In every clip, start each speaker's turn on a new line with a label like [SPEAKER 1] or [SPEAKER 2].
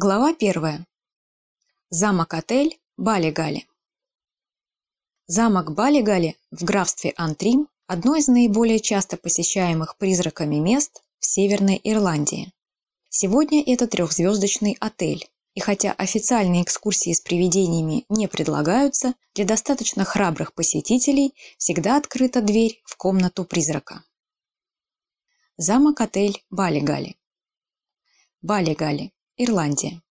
[SPEAKER 1] Глава первая. Замок-отель Балигали. Замок Балигали в графстве Антрим – одно из наиболее часто посещаемых призраками мест в Северной Ирландии. Сегодня это трехзвездочный отель, и хотя официальные экскурсии с привидениями не предлагаются, для достаточно храбрых посетителей всегда открыта дверь в комнату призрака. Замок-отель Балигали. Балигали Ирландия.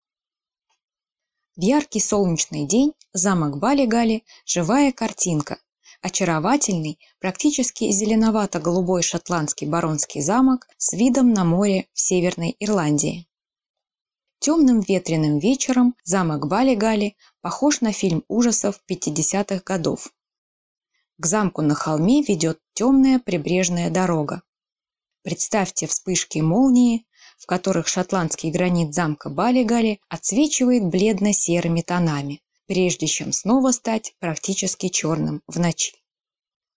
[SPEAKER 1] В яркий солнечный день замок Бали-Гали – живая картинка. Очаровательный, практически зеленовато-голубой шотландский баронский замок с видом на море в Северной Ирландии. Темным ветреным вечером замок Бали-Гали похож на фильм ужасов 50-х годов. К замку на холме ведет темная прибрежная дорога. Представьте вспышки молнии, в которых шотландский гранит замка Балигали отсвечивает бледно-серыми тонами, прежде чем снова стать практически черным в ночи.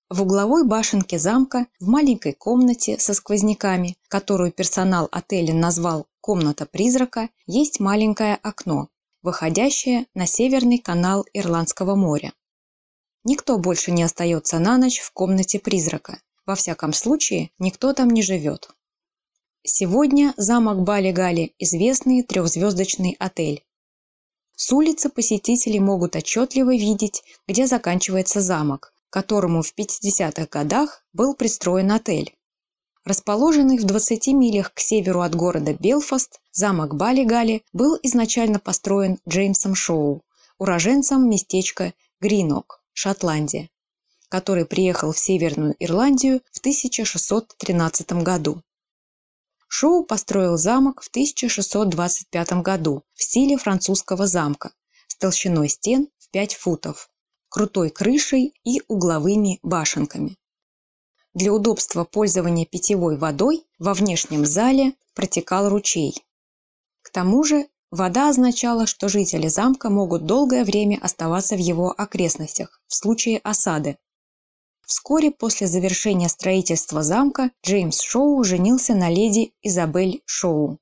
[SPEAKER 1] В угловой башенке замка, в маленькой комнате со сквозняками, которую персонал отеля назвал «комната призрака», есть маленькое окно, выходящее на северный канал Ирландского моря. Никто больше не остается на ночь в комнате призрака. Во всяком случае, никто там не живет. Сегодня замок Бали-Гали – известный трехзвездочный отель. С улицы посетители могут отчетливо видеть, где заканчивается замок, которому в 50-х годах был пристроен отель. Расположенный в 20 милях к северу от города Белфаст, замок Бали-Гали был изначально построен Джеймсом Шоу, уроженцем местечка Гринок, Шотландия, который приехал в Северную Ирландию в 1613 году. Шоу построил замок в 1625 году в стиле французского замка с толщиной стен в 5 футов, крутой крышей и угловыми башенками. Для удобства пользования питьевой водой во внешнем зале протекал ручей. К тому же вода означала, что жители замка могут долгое время оставаться в его окрестностях в случае осады. Вскоре после завершения строительства замка Джеймс Шоу женился на леди Изабель Шоу.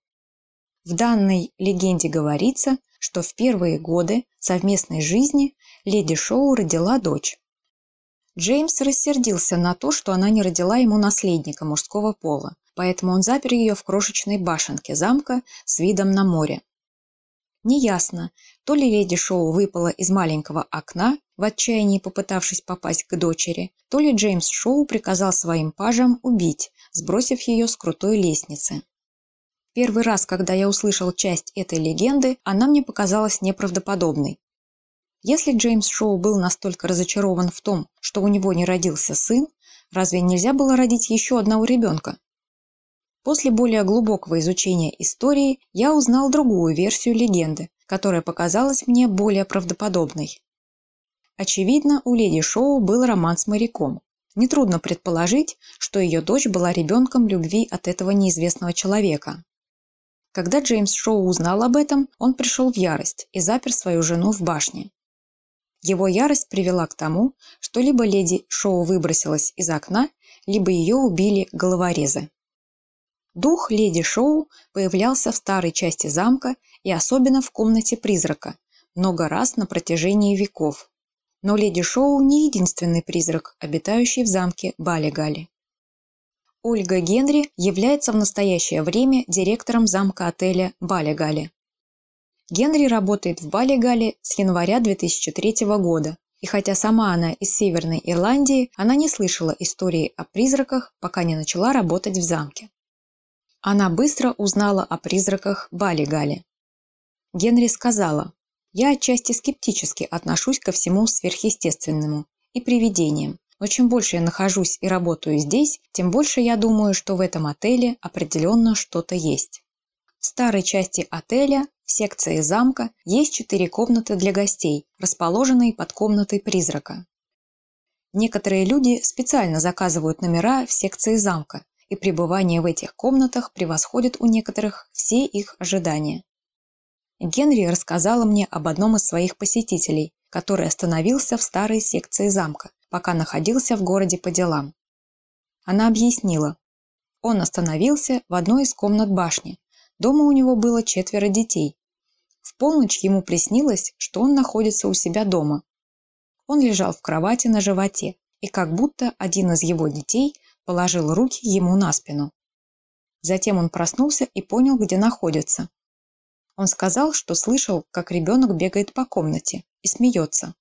[SPEAKER 1] В данной легенде говорится, что в первые годы совместной жизни леди Шоу родила дочь. Джеймс рассердился на то, что она не родила ему наследника мужского пола, поэтому он запер ее в крошечной башенке замка с видом на море. Неясно, то ли леди Шоу выпала из маленького окна, в отчаянии попытавшись попасть к дочери, то ли Джеймс Шоу приказал своим пажам убить, сбросив ее с крутой лестницы. Первый раз, когда я услышал часть этой легенды, она мне показалась неправдоподобной. Если Джеймс Шоу был настолько разочарован в том, что у него не родился сын, разве нельзя было родить еще одного ребенка? После более глубокого изучения истории я узнал другую версию легенды, которая показалась мне более правдоподобной. Очевидно, у леди Шоу был роман с моряком. Нетрудно предположить, что ее дочь была ребенком любви от этого неизвестного человека. Когда Джеймс Шоу узнал об этом, он пришел в ярость и запер свою жену в башне. Его ярость привела к тому, что либо леди Шоу выбросилась из окна, либо ее убили головорезы. Дух леди Шоу появлялся в старой части замка и особенно в комнате призрака, много раз на протяжении веков. Но леди Шоу не единственный призрак, обитающий в замке Балигали. Ольга Генри является в настоящее время директором замка-отеля Балигали. Генри работает в Балигале с января 2003 года, и хотя сама она из Северной Ирландии, она не слышала истории о призраках, пока не начала работать в замке. Она быстро узнала о призраках Бали-Гали. Генри сказала, «Я отчасти скептически отношусь ко всему сверхъестественному и привидениям, но чем больше я нахожусь и работаю здесь, тем больше я думаю, что в этом отеле определенно что-то есть». В старой части отеля, в секции замка, есть четыре комнаты для гостей, расположенные под комнатой призрака. Некоторые люди специально заказывают номера в секции замка, и пребывание в этих комнатах превосходит у некоторых все их ожидания. Генри рассказала мне об одном из своих посетителей, который остановился в старой секции замка, пока находился в городе по делам. Она объяснила. Он остановился в одной из комнат башни. Дома у него было четверо детей. В полночь ему приснилось, что он находится у себя дома. Он лежал в кровати на животе, и как будто один из его детей положил руки ему на спину. Затем он проснулся и понял, где находится. Он сказал, что слышал, как ребенок бегает по комнате и смеется.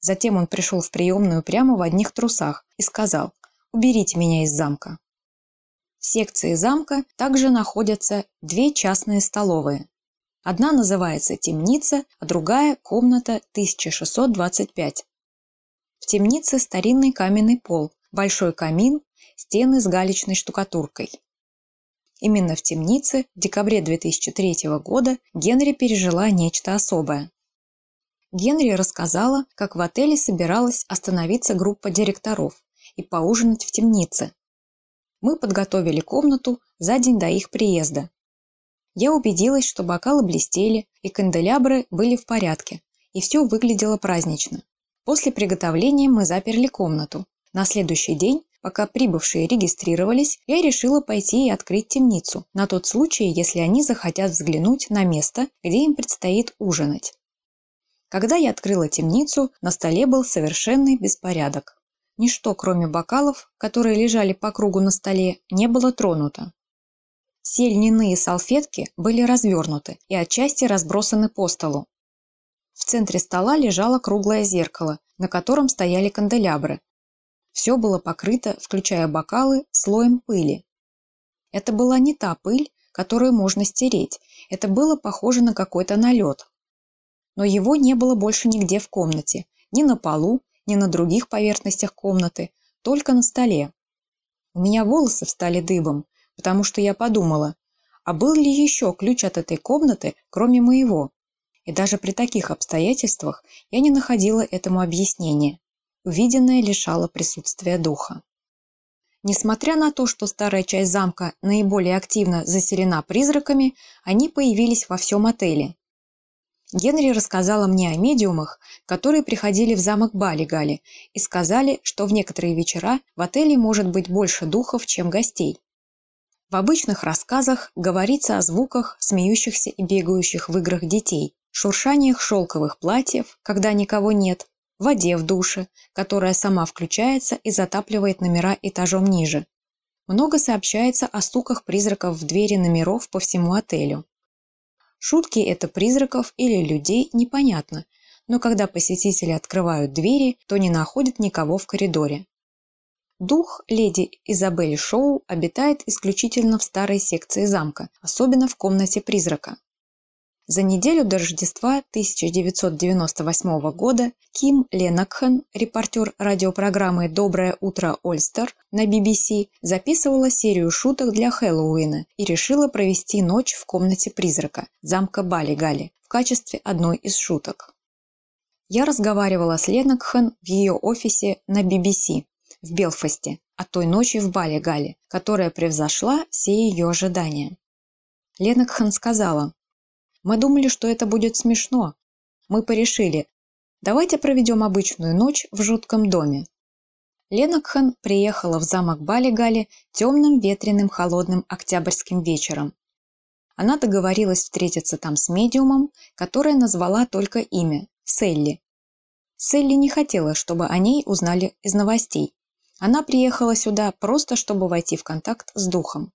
[SPEAKER 1] Затем он пришел в приемную прямо в одних трусах и сказал «Уберите меня из замка». В секции замка также находятся две частные столовые. Одна называется «Темница», а другая – комната 1625. В темнице старинный каменный пол, большой камин, стены с галечной штукатуркой. Именно в темнице в декабре 2003 года Генри пережила нечто особое. Генри рассказала, как в отеле собиралась остановиться группа директоров и поужинать в темнице. Мы подготовили комнату за день до их приезда. Я убедилась, что бокалы блестели и канделябры были в порядке, и все выглядело празднично. После приготовления мы заперли комнату. На следующий день Пока прибывшие регистрировались, я решила пойти и открыть темницу, на тот случай, если они захотят взглянуть на место, где им предстоит ужинать. Когда я открыла темницу, на столе был совершенный беспорядок. Ничто, кроме бокалов, которые лежали по кругу на столе, не было тронуто. Все льняные салфетки были развернуты и отчасти разбросаны по столу. В центре стола лежало круглое зеркало, на котором стояли канделябры, все было покрыто, включая бокалы, слоем пыли. Это была не та пыль, которую можно стереть, это было похоже на какой-то налет. Но его не было больше нигде в комнате, ни на полу, ни на других поверхностях комнаты, только на столе. У меня волосы встали дыбом, потому что я подумала, а был ли еще ключ от этой комнаты, кроме моего? И даже при таких обстоятельствах я не находила этому объяснения. Увиденное лишало присутствия духа. Несмотря на то, что старая часть замка наиболее активно заселена призраками, они появились во всем отеле. Генри рассказала мне о медиумах, которые приходили в замок Балигали и сказали, что в некоторые вечера в отеле может быть больше духов, чем гостей. В обычных рассказах говорится о звуках смеющихся и бегающих в играх детей, шуршаниях шелковых платьев, когда никого нет, воде в душе, которая сама включается и затапливает номера этажом ниже. Много сообщается о стуках призраков в двери номеров по всему отелю. Шутки это призраков или людей непонятно, но когда посетители открывают двери, то не находят никого в коридоре. Дух леди Изабель Шоу обитает исключительно в старой секции замка, особенно в комнате призрака. За неделю до Рождества 1998 года Ким Ленокхан, репортер радиопрограммы «Доброе утро, Ольстер» на BBC, записывала серию шуток для Хэллоуина и решила провести ночь в комнате призрака замка Бали-Гали в качестве одной из шуток. Я разговаривала с Ленокхан в ее офисе на BBC в Белфасте о той ночи в Бали-Гале, которая превзошла все ее ожидания. Ленокхан сказала, мы думали, что это будет смешно. Мы порешили, давайте проведем обычную ночь в жутком доме. Ленокхан приехала в замок Балигали темным, ветреным, холодным октябрьским вечером. Она договорилась встретиться там с медиумом, которая назвала только имя – Селли. Селли не хотела, чтобы о ней узнали из новостей. Она приехала сюда просто, чтобы войти в контакт с духом.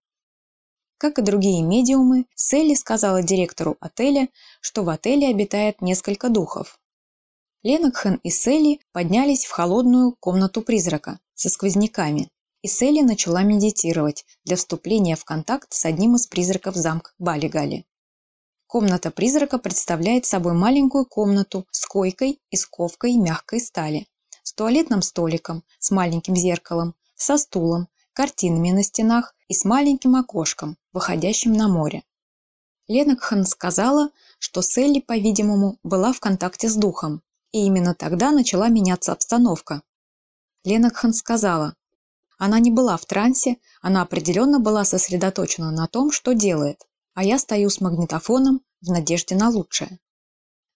[SPEAKER 1] Как и другие медиумы, Селли сказала директору отеля, что в отеле обитает несколько духов. Ленокхен и Селли поднялись в холодную комнату призрака со сквозняками, и Селли начала медитировать для вступления в контакт с одним из призраков замка Балигали. Комната призрака представляет собой маленькую комнату с койкой из ковкой мягкой стали, с туалетным столиком, с маленьким зеркалом, со стулом, картинами на стенах и с маленьким окошком, выходящим на море. Ленокхан сказала, что Селли, по-видимому, была в контакте с духом, и именно тогда начала меняться обстановка. Ленокхан сказала, она не была в трансе, она определенно была сосредоточена на том, что делает, а я стою с магнитофоном в надежде на лучшее.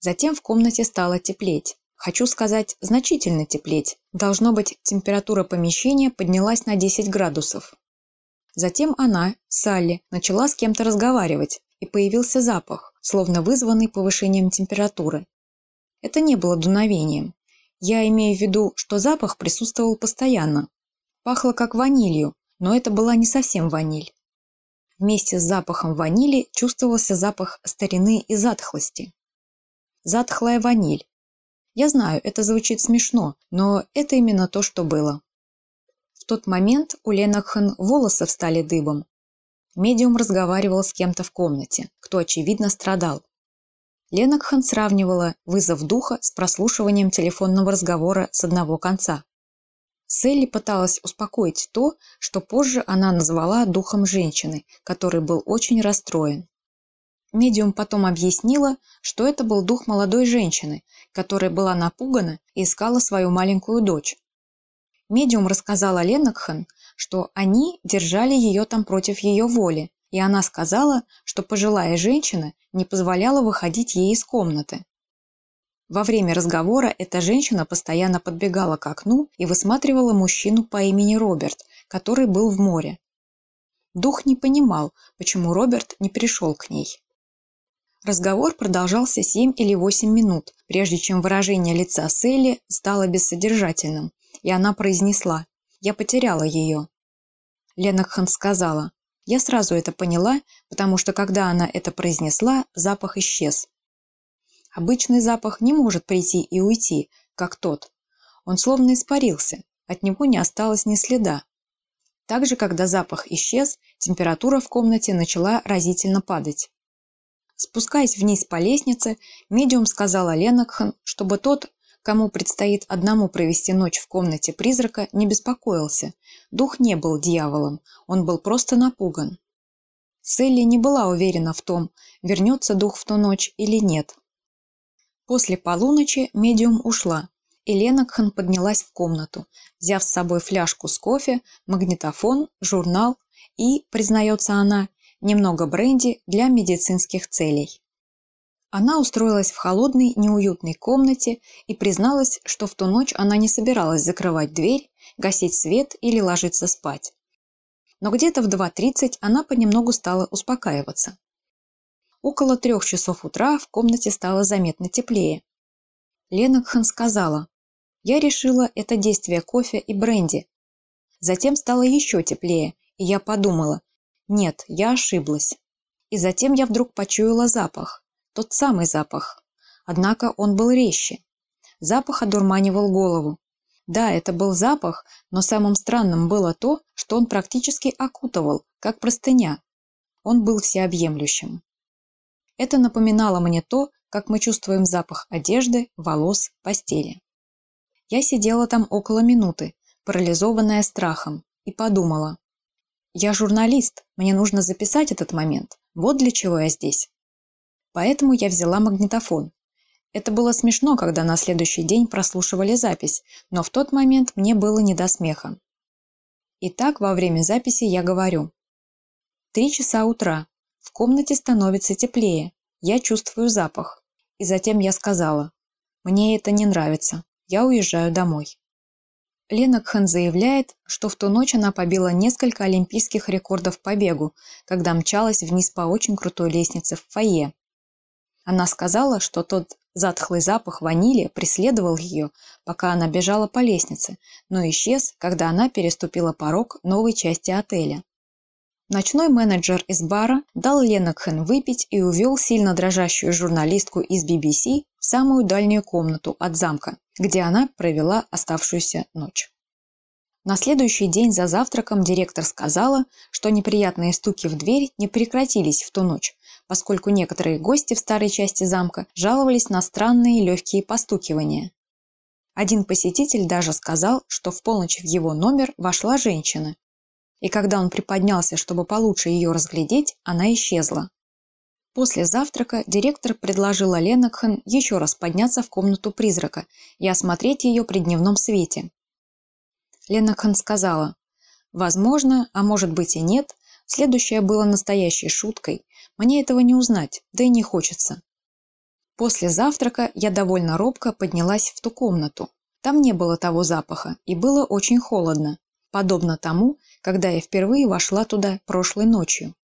[SPEAKER 1] Затем в комнате стало теплеть. Хочу сказать, значительно теплеть. Должно быть, температура помещения поднялась на 10 градусов. Затем она, Салли, начала с кем-то разговаривать, и появился запах, словно вызванный повышением температуры. Это не было дуновением. Я имею в виду, что запах присутствовал постоянно. Пахло как ванилью, но это была не совсем ваниль. Вместе с запахом ванили чувствовался запах старины и затхлости. Затхлая ваниль. Я знаю, это звучит смешно, но это именно то, что было. В тот момент у Ленахен волосы встали дыбом. Медиум разговаривал с кем-то в комнате, кто, очевидно, страдал. Ленокхан сравнивала вызов духа с прослушиванием телефонного разговора с одного конца. Селли пыталась успокоить то, что позже она назвала духом женщины, который был очень расстроен. Медиум потом объяснила, что это был дух молодой женщины, которая была напугана и искала свою маленькую дочь. Медиум рассказала Ленокхан, что они держали ее там против ее воли, и она сказала, что пожилая женщина не позволяла выходить ей из комнаты. Во время разговора эта женщина постоянно подбегала к окну и высматривала мужчину по имени Роберт, который был в море. Дух не понимал, почему Роберт не пришел к ней. Разговор продолжался семь или восемь минут, прежде чем выражение лица Селли стало бессодержательным, и она произнесла «Я потеряла ее». Ленокхан сказала я сразу это поняла, потому что когда она это произнесла, запах исчез. Обычный запах не может прийти и уйти, как тот. Он словно испарился, от него не осталось ни следа. Также, когда запах исчез, температура в комнате начала разительно падать. Спускаясь вниз по лестнице, медиум сказала Ленокхан, чтобы тот кому предстоит одному провести ночь в комнате призрака, не беспокоился. Дух не был дьяволом, он был просто напуган. Селли не была уверена в том, вернется дух в ту ночь или нет. После полуночи медиум ушла, и Ленокхан поднялась в комнату, взяв с собой фляжку с кофе, магнитофон, журнал и, признается она, немного бренди для медицинских целей. Она устроилась в холодной, неуютной комнате и призналась, что в ту ночь она не собиралась закрывать дверь, гасить свет или ложиться спать. Но где-то в 2.30 она понемногу стала успокаиваться. Около трех часов утра в комнате стало заметно теплее. Ленокхан сказала, «Я решила, это действие кофе и бренди». Затем стало еще теплее, и я подумала, «Нет, я ошиблась». И затем я вдруг почуяла запах. Тот самый запах. Однако он был резче. Запах одурманивал голову. Да, это был запах, но самым странным было то, что он практически окутывал, как простыня. Он был всеобъемлющим. Это напоминало мне то, как мы чувствуем запах одежды, волос, постели. Я сидела там около минуты, парализованная страхом, и подумала. Я журналист, мне нужно записать этот момент. Вот для чего я здесь. Поэтому я взяла магнитофон. Это было смешно, когда на следующий день прослушивали запись, но в тот момент мне было не до смеха. Итак, во время записи я говорю. Три часа утра. В комнате становится теплее. Я чувствую запах. И затем я сказала. Мне это не нравится. Я уезжаю домой. Лена Кхан заявляет, что в ту ночь она побила несколько олимпийских рекордов по бегу, когда мчалась вниз по очень крутой лестнице в фойе. Она сказала, что тот затхлый запах ванили преследовал ее, пока она бежала по лестнице, но исчез, когда она переступила порог новой части отеля. Ночной менеджер из бара дал Ленокхен выпить и увел сильно дрожащую журналистку из BBC в самую дальнюю комнату от замка, где она провела оставшуюся ночь. На следующий день за завтраком директор сказала, что неприятные стуки в дверь не прекратились в ту ночь, поскольку некоторые гости в старой части замка жаловались на странные легкие постукивания. Один посетитель даже сказал, что в полночь в его номер вошла женщина, и когда он приподнялся, чтобы получше ее разглядеть, она исчезла. После завтрака директор предложила Ленокхан еще раз подняться в комнату призрака и осмотреть ее при дневном свете. Ленокхан сказала, «Возможно, а может быть и нет, следующее было настоящей шуткой, мне этого не узнать, да и не хочется. После завтрака я довольно робко поднялась в ту комнату. Там не было того запаха, и было очень холодно, подобно тому, когда я впервые вошла туда прошлой ночью.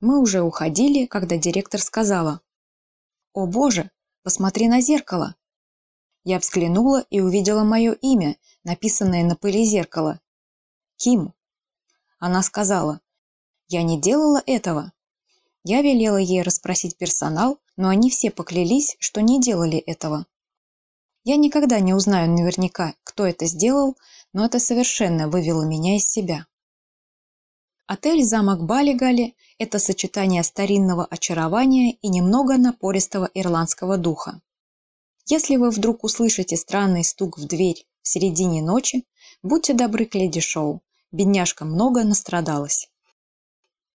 [SPEAKER 1] Мы уже уходили, когда директор сказала, «О боже, посмотри на зеркало!» Я взглянула и увидела мое имя, написанное на пыли зеркала. Ким. Она сказала, «Я не делала этого». Я велела ей расспросить персонал, но они все поклялись, что не делали этого. Я никогда не узнаю наверняка, кто это сделал, но это совершенно вывело меня из себя. Отель «Замок Балигали» – это сочетание старинного очарования и немного напористого ирландского духа. Если вы вдруг услышите странный стук в дверь в середине ночи, будьте добры к леди Шоу, бедняжка много настрадалась.